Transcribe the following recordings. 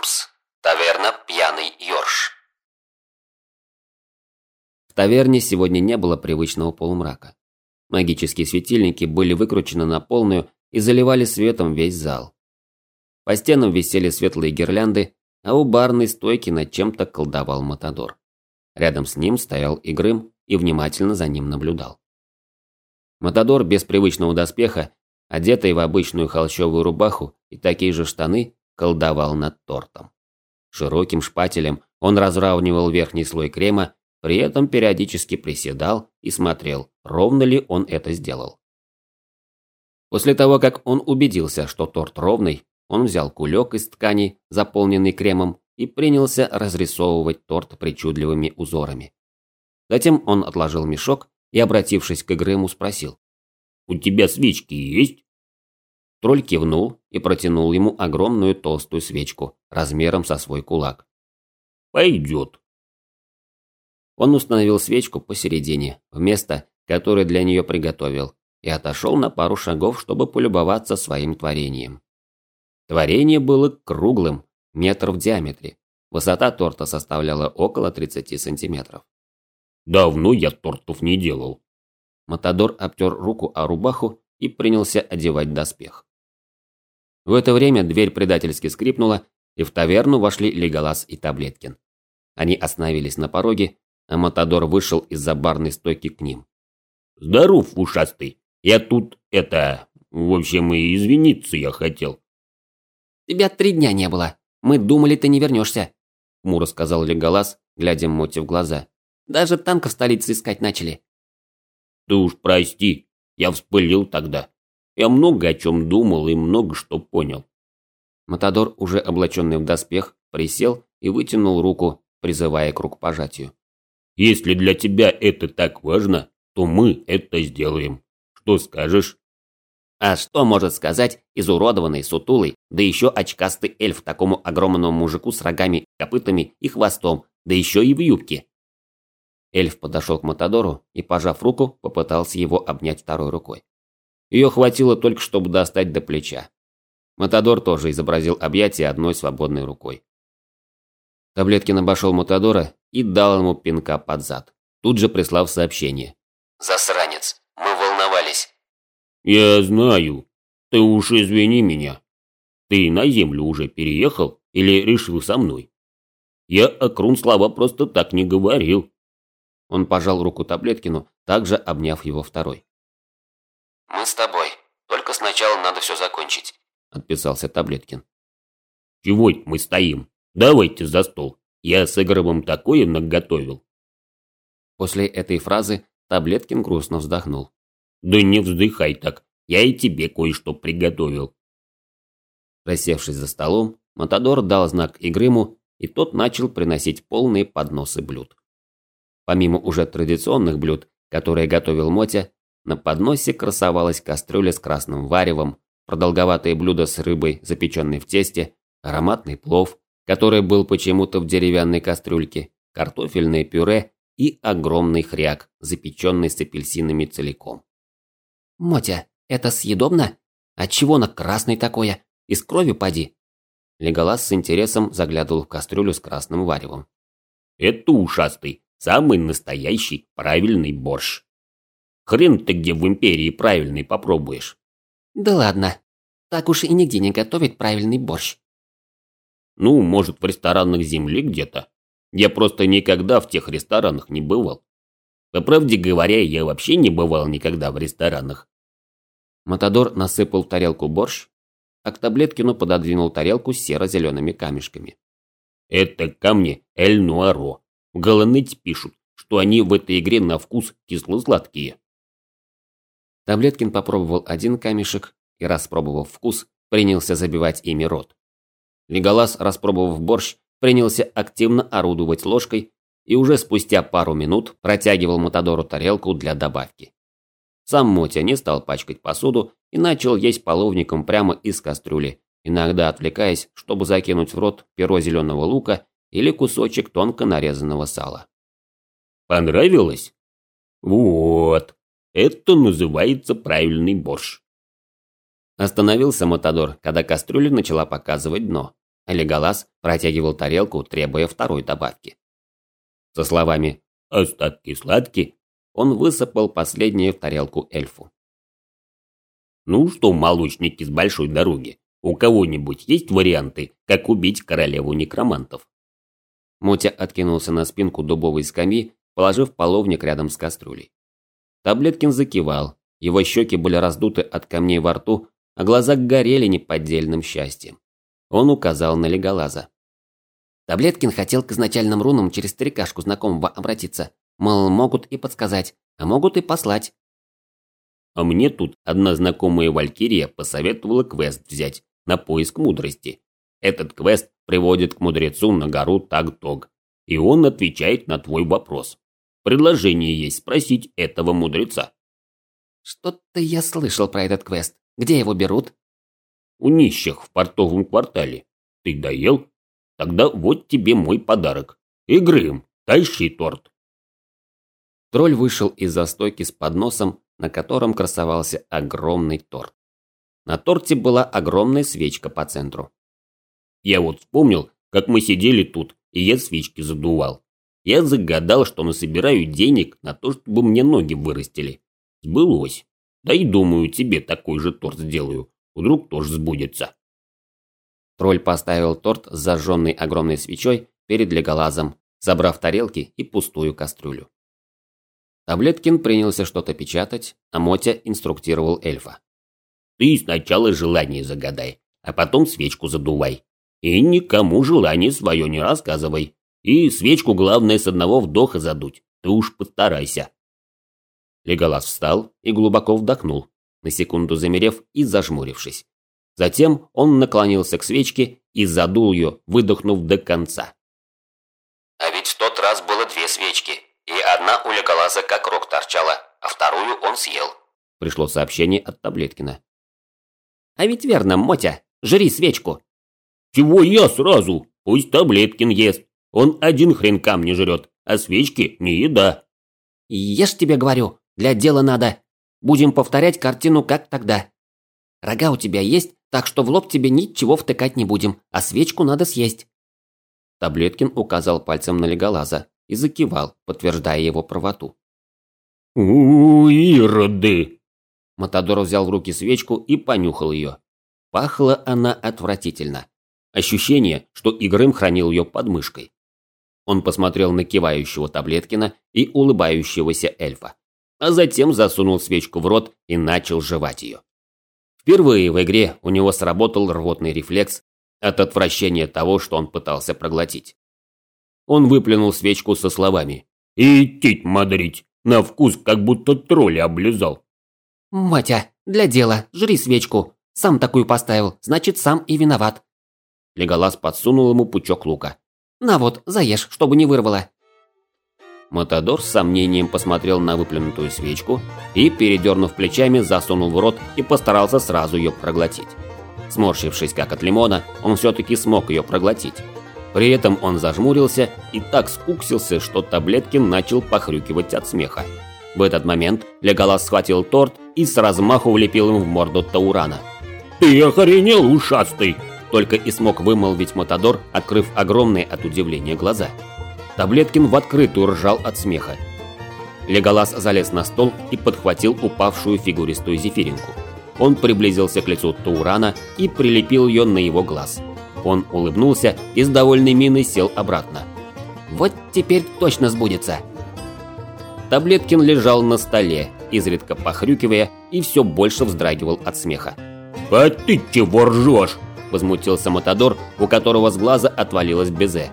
Румс. Таверна «Пьяный Йорш». В таверне сегодня не было привычного полумрака. Магические светильники были выкручены на полную и заливали светом весь зал. По стенам висели светлые гирлянды, а у барной стойки над чем-то колдовал Матадор. Рядом с ним стоял Игрым и внимательно за ним наблюдал. Матадор без привычного доспеха, одетый в обычную холщовую рубаху и такие же штаны, колдовал над тортом. Широким шпателем он разравнивал верхний слой крема, при этом периодически приседал и смотрел, ровно ли он это сделал. После того, как он убедился, что торт ровный, он взял кулек из ткани, заполненный кремом, и принялся разрисовывать торт причудливыми узорами. Затем он отложил мешок и, обратившись к Грэму, спросил. «У тебя свечки есть?» Тролль кивнул и протянул ему огромную толстую свечку, размером со свой кулак. «Пойдет». Он установил свечку посередине, в место, которое для нее приготовил, и отошел на пару шагов, чтобы полюбоваться своим творением. Творение было круглым, метр в диаметре. Высота торта составляла около 30 сантиметров. «Давно я тортов не делал». Матадор обтер руку о рубаху и принялся одевать доспех. В это время дверь предательски скрипнула, и в таверну вошли Леголас и Таблеткин. Они остановились на пороге, а Матадор вышел из-за барной стойки к ним. «Здоров, ушастый! Я тут, это... В общем, и извиниться я хотел». «Тебя три дня не было. Мы думали, ты не вернешься», — хмуро сказал Леголас, глядя Моте в глаза. «Даже танков в столице искать начали». «Ты уж прости, я вспылил тогда. Я много о чем думал и много что понял. Матадор, уже облаченный в доспех, присел и вытянул руку, призывая к рукопожатию. «Если для тебя это так важно, то мы это сделаем. Что скажешь?» А что может сказать изуродованный, сутулый, да еще очкастый эльф такому огромному мужику с рогами, копытами и хвостом, да еще и в юбке? Эльф подошел к Матадору и, пожав руку, попытался его обнять второй рукой. Ее хватило только, чтобы достать до плеча. Матадор тоже изобразил объятие одной свободной рукой. Таблеткин обошел Матадора и дал ему пинка под зад, тут же прислав сообщение. «Засранец, мы волновались». «Я знаю. Ты уж извини меня. Ты на землю уже переехал или решил со мной? Я о Крун слова просто так не говорил». Он пожал руку Таблеткину, также обняв его второй. «Мы с тобой. Только сначала надо все закончить», – отписался Таблеткин. «Чего мы стоим? Давайте за стол. Я с Игоревым такое наготовил». После этой фразы Таблеткин грустно вздохнул. «Да не вздыхай так. Я и тебе кое-что приготовил». Рассевшись за столом, Матадор дал знак Игрыму, и тот начал приносить полные подносы блюд. Помимо уже традиционных блюд, которые готовил Мотя, на подносе красовалась кастрюля с красным варевом, продолговатое блюдо с рыбой, запеченной в тесте, ароматный плов, который был почему-то в деревянной кастрюльке, картофельное пюре и огромный хряк, запеченный с апельсинами целиком. «Мотя, это съедобно? Отчего на красный такое? Из крови поди?» Леголас с интересом заглядывал в кастрюлю с красным варевом. «Это ушастый, самый настоящий правильный борщ», Хрен ты где в империи правильный попробуешь. Да ладно. Так уж и нигде не готовят правильный борщ. Ну, может, в ресторанах земли где-то. Я просто никогда в тех ресторанах не бывал. По правде говоря, я вообще не бывал никогда в ресторанах. Матадор насыпал в тарелку борщ, а к Таблеткину пододвинул тарелку с серо-зелеными камешками. Это камни Эль-Нуаро. В Галанете пишут, что они в этой игре на вкус кисло-сладкие. Таблеткин попробовал один камешек и, распробовав вкус, принялся забивать ими рот. Леголас, распробовав борщ, принялся активно орудовать ложкой и уже спустя пару минут протягивал Матадору тарелку для добавки. Сам Мотя не стал пачкать посуду и начал есть половником прямо из кастрюли, иногда отвлекаясь, чтобы закинуть в рот перо зеленого лука или кусочек тонко нарезанного сала. «Понравилось? Вот!» Это называется правильный борщ. Остановился Матадор, когда кастрюля начала показывать дно, а протягивал тарелку, требуя второй добавки. Со словами «остатки сладки» он высыпал последнее в тарелку эльфу. «Ну что, молочники с большой дороги, у кого-нибудь есть варианты, как убить королеву некромантов?» Мотя откинулся на спинку дубовой скамьи, положив половник рядом с кастрюлей. Таблеткин закивал, его щеки были раздуты от камней во рту, а глаза горели неподдельным счастьем. Он указал на Леголаза. Таблеткин хотел к изначальным рунам через старикашку знакомого обратиться. Мол, могут и подсказать, а могут и послать. А мне тут одна знакомая Валькирия посоветовала квест взять на поиск мудрости. Этот квест приводит к мудрецу на гору Таг-Тог, и он отвечает на твой вопрос. Предложение есть спросить этого мудреца. Что-то я слышал про этот квест. Где его берут? У нищих в портовом квартале. Ты доел? Тогда вот тебе мой подарок. И Грым, тащи торт. Тролль вышел из-за стойки с подносом, на котором красовался огромный торт. На торте была огромная свечка по центру. Я вот вспомнил, как мы сидели тут, и я свечки задувал. Я загадал, что насобираю денег на то, чтобы мне ноги вырастили. Сбылось. Да и думаю, тебе такой же торт сделаю. Вдруг тоже сбудется. Тролль поставил торт с зажженной огромной свечой перед Леголазом, забрав тарелки и пустую кастрюлю. Таблеткин принялся что-то печатать, а Мотя инструктировал эльфа. «Ты сначала желание загадай, а потом свечку задувай. И никому желание свое не рассказывай. И свечку главное с одного вдоха задуть. Ты уж постарайся. Леголас встал и глубоко вдохнул, на секунду замерев и зажмурившись. Затем он наклонился к свечке и задул ее, выдохнув до конца. А ведь в тот раз было две свечки, и одна у Леголаза как рог торчала, а вторую он съел. Пришло сообщение от Таблеткина. А ведь верно, Мотя, жри свечку. Чего я сразу? Пусть Таблеткин ест. Он один хрен камни жрет, а свечки не еда. Ешь тебе говорю, для дела надо. Будем повторять картину, как тогда. Рога у тебя есть, так что в лоб тебе ничего втыкать не будем, а свечку надо съесть. Таблеткин указал пальцем на Леголаза и закивал, подтверждая его правоту. у ироды!» Матадор взял в руки свечку и понюхал ее. Пахла она отвратительно. Ощущение, что Игрым хранил ее под мышкой. Он посмотрел на кивающего Таблеткина и улыбающегося эльфа, а затем засунул свечку в рот и начал жевать ее. Впервые в игре у него сработал рвотный рефлекс от отвращения того, что он пытался проглотить. Он выплюнул свечку со словами «Идти мадрить, на вкус как будто тролля облизал». «Матя, для дела, жри свечку. Сам такую поставил, значит, сам и виноват». Леголас подсунул ему пучок лука. На вот, заешь, чтобы не вырвало. Матадор с сомнением посмотрел на выплюнутую свечку и, передернув плечами, засунул в рот и постарался сразу ее проглотить. Сморщившись как от лимона, он все-таки смог ее проглотить. При этом он зажмурился и так скуксился, что Таблеткин начал похрюкивать от смеха. В этот момент Леголас схватил торт и с размаху влепил им в морду Таурана. «Ты охренел, ушастый!» Только и смог вымолвить Матадор, открыв огромные от удивления глаза. Таблеткин в открытую ржал от смеха. Леголас залез на стол и подхватил упавшую фигуристую зефиринку. Он приблизился к лицу Таурана и прилепил ее на его глаз. Он улыбнулся и с довольной миной сел обратно. «Вот теперь точно сбудется!» Таблеткин лежал на столе, изредка похрюкивая и все больше вздрагивал от смеха. «А ты чего ржешь?» Возмутился Матадор, у которого с глаза отвалилось безе.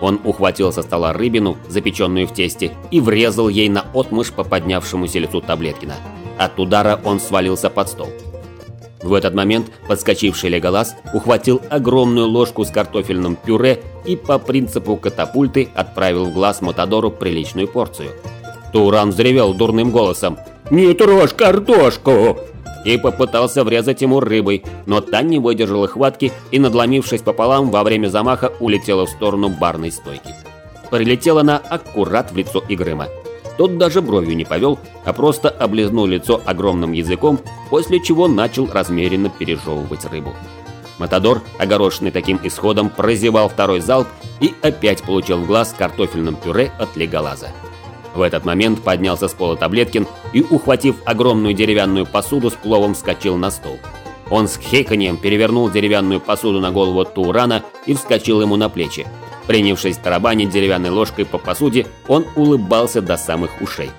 Он ухватил со стола рыбину, запеченную в тесте, и врезал ей на отмышь по поднявшемуся лицу Таблеткина. От удара он свалился под стол. В этот момент подскочивший Леголас ухватил огромную ложку с картофельным пюре и по принципу катапульты отправил в глаз Матадору приличную порцию. Туран взревел дурным голосом «Не трожь картошку!» И попытался врезать ему рыбой, но та не выдержала хватки и, надломившись пополам, во время замаха улетела в сторону барной стойки. Прилетела она аккурат в лицо Игрыма. Тот даже бровью не повел, а просто облизнул лицо огромным языком, после чего начал размеренно пережевывать рыбу. Матадор, огорошенный таким исходом, прозевал второй залп и опять получил в глаз картофельным пюре от Леголаза. В этот момент поднялся с пола Таблеткин и, ухватив огромную деревянную посуду с пловом, вскочил на стол. Он с хеканьем перевернул деревянную посуду на голову Турана и вскочил ему на плечи. Принявшись тарабанить деревянной ложкой по посуде, он улыбался до самых ушей.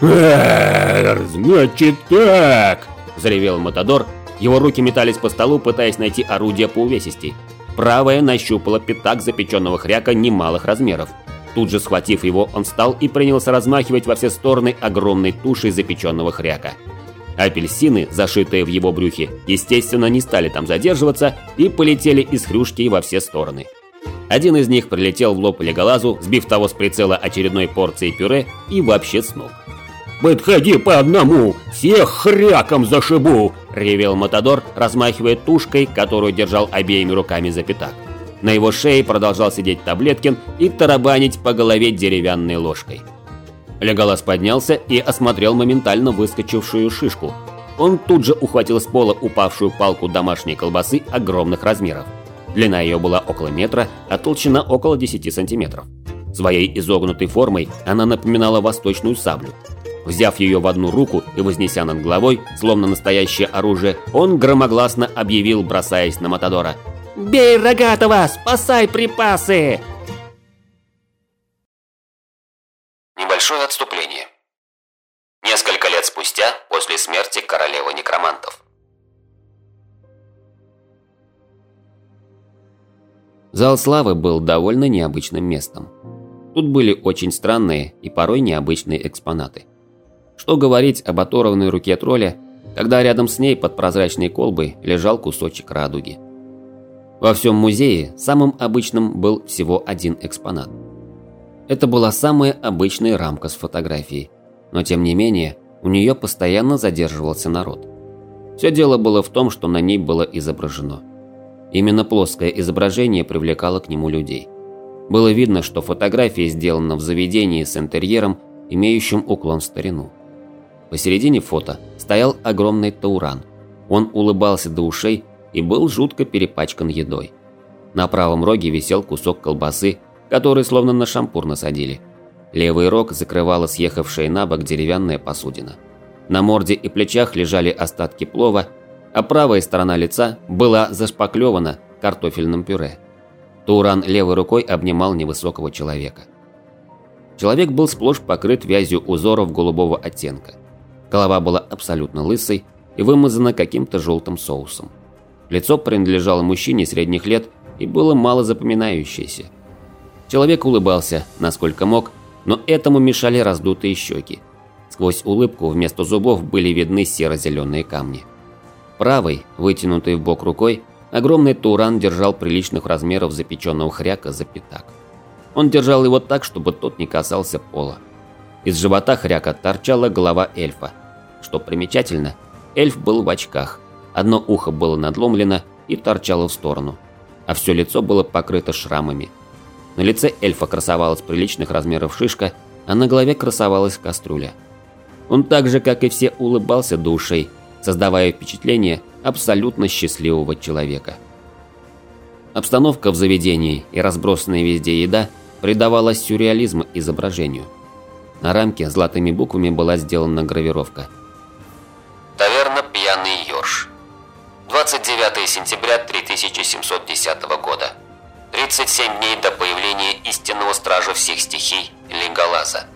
«Значит так!» – заревел Матадор. Его руки метались по столу, пытаясь найти орудие по увесистей. Правая нащупала пятак запеченного хряка немалых размеров. Тут же схватив его, он встал и принялся размахивать во все стороны огромной тушей запеченного хряка. Апельсины, зашитые в его брюхе, естественно, не стали там задерживаться и полетели из хрюшки во все стороны. Один из них прилетел в лоб Леголазу, сбив того с прицела очередной порцией пюре и вообще с ног. «Подходи по одному, всех хряком зашибу!» – ревел Матадор, размахивая тушкой, которую держал обеими руками за пятак. На его шее продолжал сидеть Таблеткин и тарабанить по голове деревянной ложкой. Леголас поднялся и осмотрел моментально выскочившую шишку. Он тут же ухватил с пола упавшую палку домашней колбасы огромных размеров. Длина ее была около метра, а толщина около 10 сантиметров. Своей изогнутой формой она напоминала восточную саблю. Взяв ее в одну руку и вознеся над головой, словно настоящее оружие, он громогласно объявил, бросаясь на Матадора. «Бей! Спасай припасы!» Небольшое отступление. Несколько лет спустя, после смерти королевы некромантов. Зал славы был довольно необычным местом. Тут были очень странные и порой необычные экспонаты. Что говорить об оторванной руке тролля, когда рядом с ней под прозрачной колбой лежал кусочек радуги. Во всем музее самым обычным был всего один экспонат. Это была самая обычная рамка с фотографией, но тем не менее у нее постоянно задерживался народ. Все дело было в том, что на ней было изображено. Именно плоское изображение привлекало к нему людей. Было видно, что фотография сделана в заведении с интерьером, имеющим уклон в старину. Посередине фото стоял огромный тауран. Он улыбался до ушей и был жутко перепачкан едой. На правом роге висел кусок колбасы, который словно на шампур насадили. Левый рог закрывала съехавшая на бок деревянная посудина. На морде и плечах лежали остатки плова, а правая сторона лица была зашпаклевана картофельным пюре. Тауран левой рукой обнимал невысокого человека. Человек был сплошь покрыт вязью узоров голубого оттенка. Голова была абсолютно лысой и вымазана каким-то желтым соусом. Лицо принадлежало мужчине средних лет и было мало запоминающееся. Человек улыбался, насколько мог, но этому мешали раздутые щеки. Сквозь улыбку вместо зубов были видны серо-зеленые камни. Правой, вытянутой в бок рукой, огромный туран держал приличных размеров запеченного хряка за пятак. Он держал его так, чтобы тот не касался пола. Из живота хряка торчала голова эльфа. Что примечательно, эльф был в очках. Одно ухо было надломлено и торчало в сторону, а все лицо было покрыто шрамами. На лице эльфа красовалась приличных размеров шишка, а на голове красовалась кастрюля. Он так же, как и все, улыбался до ушей, создавая впечатление абсолютно счастливого человека. Обстановка в заведении и разбросанная везде еда придавала сюрреализм изображению – на рамке золотыми буквами была сделана гравировка. Таверна «Пьяный Ёрш». 29 сентября 3710 года. 37 дней до появления истинного стража всех стихий Леголаза.